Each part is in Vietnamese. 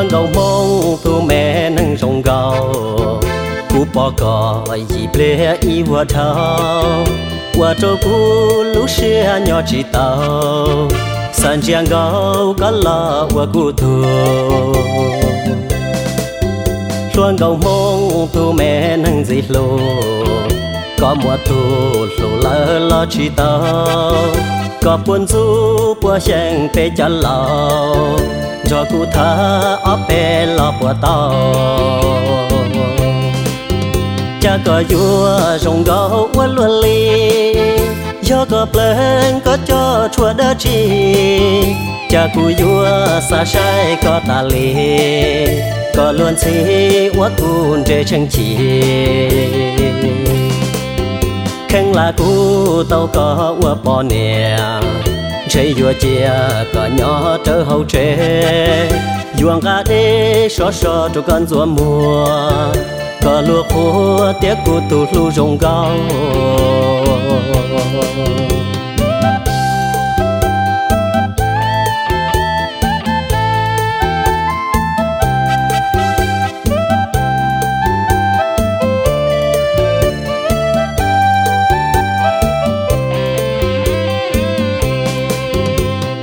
luôn gầu mong tu mẹ nâng rong gầu cú bỏ cò gì ple y vua thao. Qua chỗ cú lũ xe nhỏ chỉ tàu san chiang gầu có lọ qua cú thua. Luôn gầu mong tu mẹ nâng gì lô có mùa thu lô lơ lo chi tao có buồn du bùa xem tê cho lâu cho cụ thơ ở bê lo bùa tao cha có vua rong gấu quá luôn li cho có pleng có cho chùa đỡ chi. Cha cụ vua xa sai có ta li có luôn si quá cùn trên chân chi khen là cụ tàu có qua bò nè. Chơi vừa chia có nhỏ trở hậu trẻ yuang cả đê xó xó cho con rùa mùa. Có lúa khô tiếc cụ tụ lu rồng cao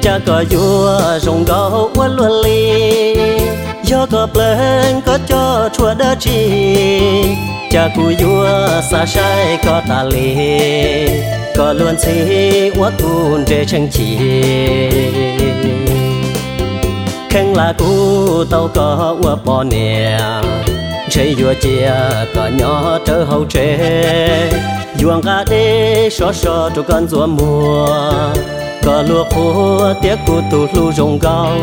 cha có vua rồng gấu quân luôn li do có lên có cho chùa đỡ chi. Cha cụ vua xa sai có ta li có luôn si quá thun để chẳng chi. Khen là cụ tàu có uất bỏ nè. Chơi vua chia có nhỏ trở hậu trẻ yuang ga đê so so cho con rùa mùa cả lúa khô tiếc cụ tụ lưu rồng cao